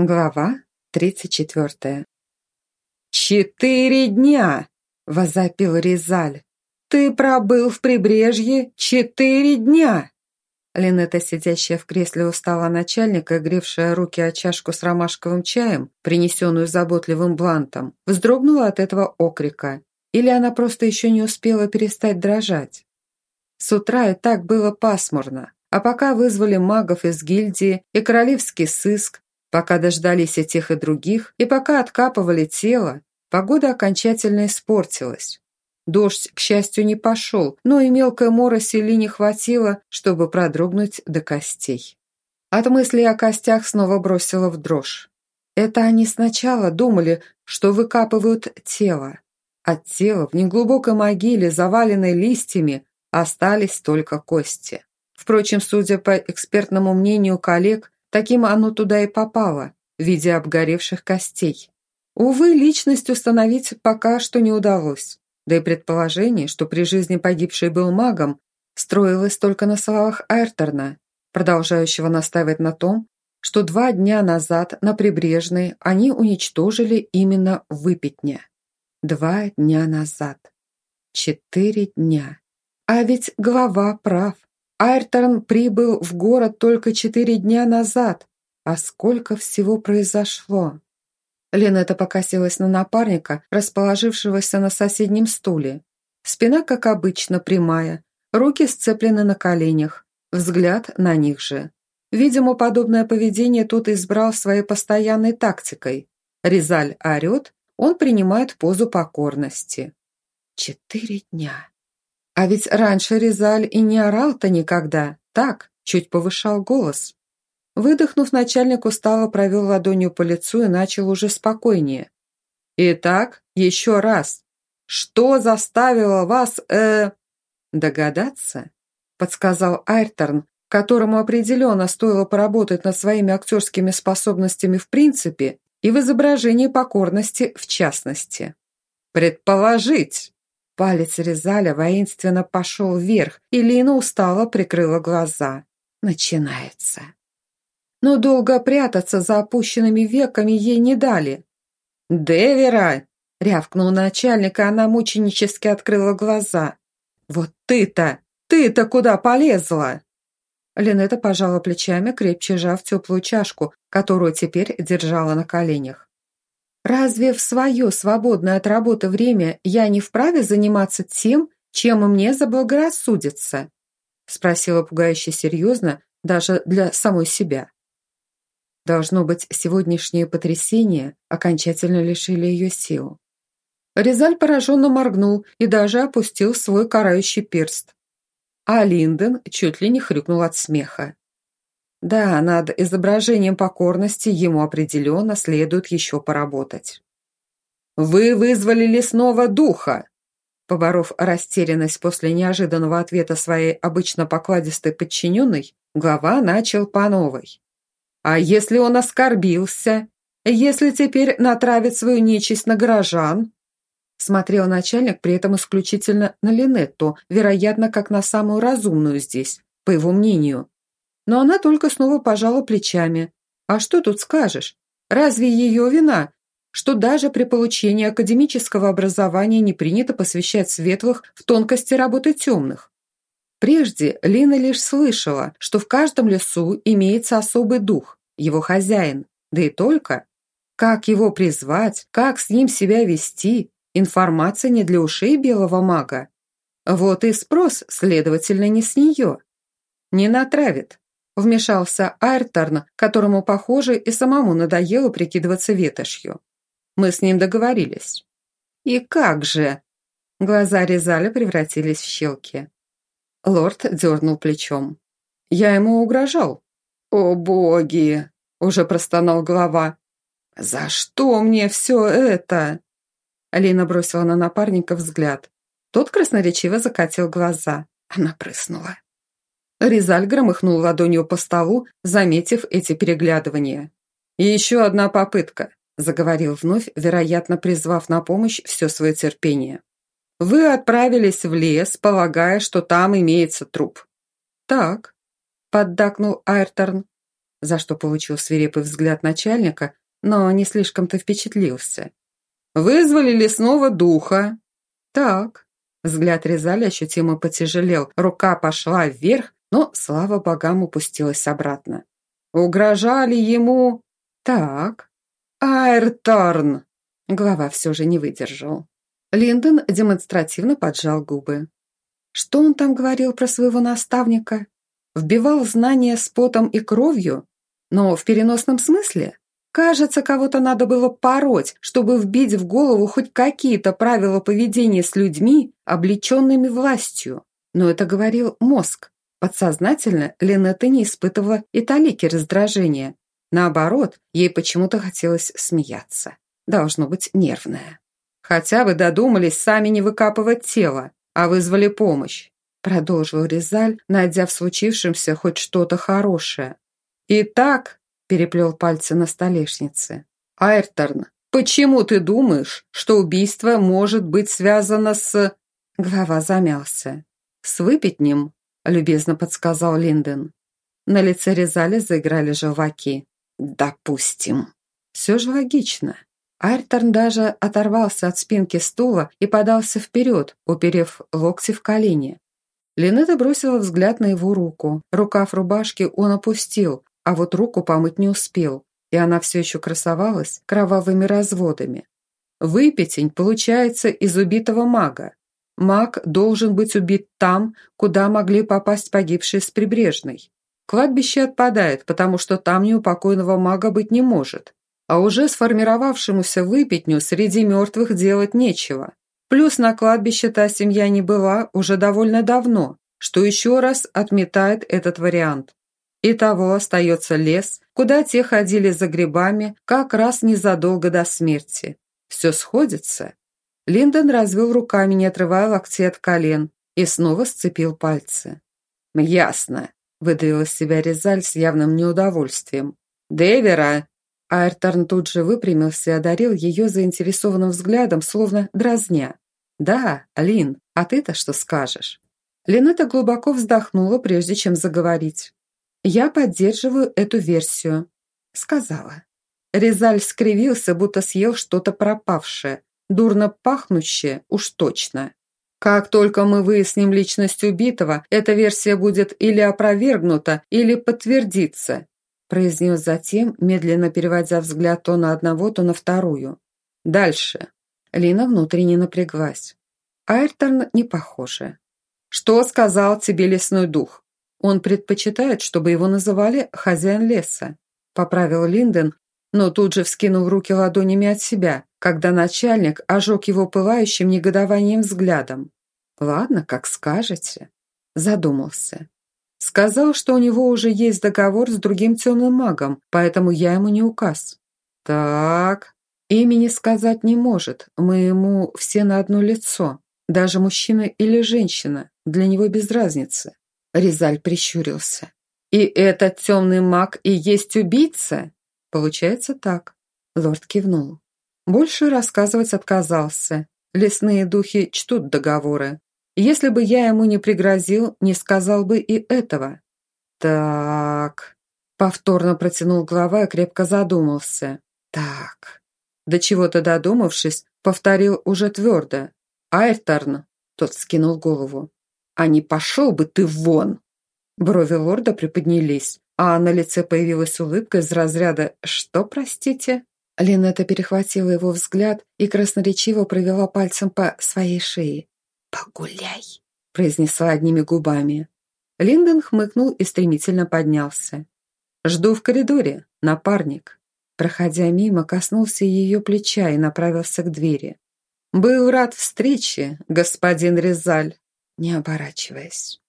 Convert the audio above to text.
Глава тридцать четвертая. «Четыре дня!» – возопил Ризаль. «Ты пробыл в прибрежье четыре дня!» Линета, сидящая в кресле у стола начальника, гревшая руки о чашку с ромашковым чаем, принесенную заботливым блантом, вздрогнула от этого окрика. Или она просто еще не успела перестать дрожать. С утра и так было пасмурно, а пока вызвали магов из гильдии и королевский сыск, Пока дождались и тех, и других, и пока откапывали тело, погода окончательно испортилась. Дождь, к счастью, не пошел, но и мелкой мороси ли не хватило, чтобы продрогнуть до костей. От мыслей о костях снова бросило в дрожь. Это они сначала думали, что выкапывают тело. От тела в неглубокой могиле, заваленной листьями, остались только кости. Впрочем, судя по экспертному мнению коллег, Таким оно туда и попало, в виде обгоревших костей. Увы, личность установить пока что не удалось. Да и предположение, что при жизни погибший был магом, строилось только на словах Айрторна, продолжающего настаивать на том, что два дня назад на Прибрежной они уничтожили именно выпятня. Два дня назад. Четыре дня. А ведь глава прав. Айрторн прибыл в город только четыре дня назад. А сколько всего произошло? Ленета покосилась на напарника, расположившегося на соседнем стуле. Спина, как обычно, прямая, руки сцеплены на коленях, взгляд на них же. Видимо, подобное поведение тут избрал своей постоянной тактикой. Резаль орет, он принимает позу покорности. Четыре дня. А ведь раньше Резаль и не орал-то никогда. Так, чуть повышал голос. Выдохнув, начальник устало провел ладонью по лицу и начал уже спокойнее. «Итак, еще раз. Что заставило вас, э...» «Догадаться?» – подсказал Айрторн, которому определенно стоило поработать над своими актерскими способностями в принципе и в изображении покорности в частности. «Предположить!» Палец Резаля воинственно пошел вверх, и Лина устало прикрыла глаза. Начинается. Но долго прятаться за опущенными веками ей не дали. «Девера!» — рявкнул начальник, и она мученически открыла глаза. «Вот ты-то! Ты-то куда полезла?» Линета пожала плечами, крепче сжав теплую чашку, которую теперь держала на коленях. Разве в свое свободное от работы время я не вправе заниматься тем, чем мне заблагорассудится?» спросила пугающе серьезно, даже для самой себя. Должно быть, сегодняшние потрясения окончательно лишили ее сил. Резаль пораженно моргнул и даже опустил свой карающий перст. А Линден чуть ли не хрюкнул от смеха. Да, над изображением покорности ему определенно следует еще поработать. «Вы вызвали лесного духа!» Поборов растерянность после неожиданного ответа своей обычно покладистой подчиненной, глава начал по новой. «А если он оскорбился? Если теперь натравит свою нечисть на горожан?» Смотрел начальник при этом исключительно на Линетту, вероятно, как на самую разумную здесь, по его мнению. Но она только снова пожала плечами. А что тут скажешь? Разве ее вина, что даже при получении академического образования не принято посвящать светлых в тонкости работы темных? Прежде Лина лишь слышала, что в каждом лесу имеется особый дух, его хозяин, да и только. Как его призвать, как с ним себя вести, информация не для ушей белого мага. Вот и спрос, следовательно, не с нее. Не натравит, Вмешался Айрторн, которому, похоже, и самому надоело прикидываться ветошью. Мы с ним договорились. «И как же?» Глаза Резаля превратились в щелки. Лорд дернул плечом. «Я ему угрожал». «О боги!» – уже простонал глава. «За что мне все это?» Алина бросила на напарника взгляд. Тот красноречиво закатил глаза. Она прыснула. Резаль громыхнул ладонью по столу, заметив эти переглядывания. еще одна попытка», – заговорил вновь, вероятно, призвав на помощь все свое терпение. «Вы отправились в лес, полагая, что там имеется труп». «Так», – поддакнул Айрторн. за что получил свирепый взгляд начальника, но не слишком-то впечатлился. «Вызвали лесного духа». «Так». Взгляд Резали ощутимо потяжелел, рука пошла вверх, но, слава богам, упустилась обратно. «Угрожали ему...» «Так». «Айрторн!» Глава все же не выдержал. Линдон демонстративно поджал губы. Что он там говорил про своего наставника? Вбивал знания с потом и кровью? Но в переносном смысле? Кажется, кого-то надо было пороть, чтобы вбить в голову хоть какие-то правила поведения с людьми, облеченными властью. Но это говорил мозг. Подсознательно Линетта не испытывала и талики раздражения. Наоборот, ей почему-то хотелось смеяться. Должно быть нервная. Хотя вы додумались сами не выкапывать тело, а вызвали помощь», продолжил Резаль, найдя в случившемся хоть что-то хорошее. «Итак», переплел пальцы на столешнице, «Айрторн, почему ты думаешь, что убийство может быть связано с...» Глава замялся. «С выпитнем», любезно подсказал Линден. На лице Резаля заиграли желваки. «Допустим». «Все же логично. Альтерн даже оторвался от спинки стула и подался вперед, уперев локти в колени. Линета бросила взгляд на его руку. Рукав рубашки он опустил, а вот руку помыть не успел, и она все еще красовалась кровавыми разводами. Выпятень получается из убитого мага. Маг должен быть убит там, куда могли попасть погибшие с прибрежной. Кладбище отпадает, потому что там неупокойного мага быть не может а уже сформировавшемуся выпятню среди мертвых делать нечего. Плюс на кладбище та семья не была уже довольно давно, что еще раз отметает этот вариант. Итого остается лес, куда те ходили за грибами как раз незадолго до смерти. Все сходится. Линдон развел руками, не отрывая локти от колен, и снова сцепил пальцы. «Ясно», — выдавил из себя Резаль с явным неудовольствием. «Девера, Айрторн тут же выпрямился и одарил ее заинтересованным взглядом, словно дразня. «Да, Лин, а ты-то что скажешь?» Линета глубоко вздохнула, прежде чем заговорить. «Я поддерживаю эту версию», — сказала. Резаль скривился, будто съел что-то пропавшее, дурно пахнущее, уж точно. Как только мы выясним личность убитого, эта версия будет или опровергнута, или подтвердится, произнес затем, медленно переводя взгляд то на одного, то на вторую. «Дальше». Лина внутренне напряглась. Айрторн не похоже. «Что сказал тебе лесной дух? Он предпочитает, чтобы его называли хозяин леса», поправил Линден, но тут же вскинул руки ладонями от себя, когда начальник ожег его пылающим негодованием взглядом. «Ладно, как скажете», задумался. Сказал, что у него уже есть договор с другим темным магом, поэтому я ему не указ. Так, имени сказать не может, мы ему все на одно лицо. Даже мужчина или женщина, для него без разницы. Резаль прищурился. «И этот темный маг и есть убийца?» «Получается так», — лорд кивнул. Больше рассказывать отказался. Лесные духи чтут договоры. Если бы я ему не пригрозил, не сказал бы и этого. Так. Повторно протянул глава и крепко задумался. Так. До чего-то додумавшись, повторил уже твердо. Айрторн. Тот скинул голову. А не пошел бы ты вон. Брови лорда приподнялись, а на лице появилась улыбка из разряда «Что, простите?» Линетта перехватила его взгляд и красноречиво провела пальцем по своей шее. «Погуляй», — произнесла одними губами. Линдон хмыкнул и стремительно поднялся. «Жду в коридоре, напарник». Проходя мимо, коснулся ее плеча и направился к двери. «Был рад встрече, господин Резаль», не оборачиваясь.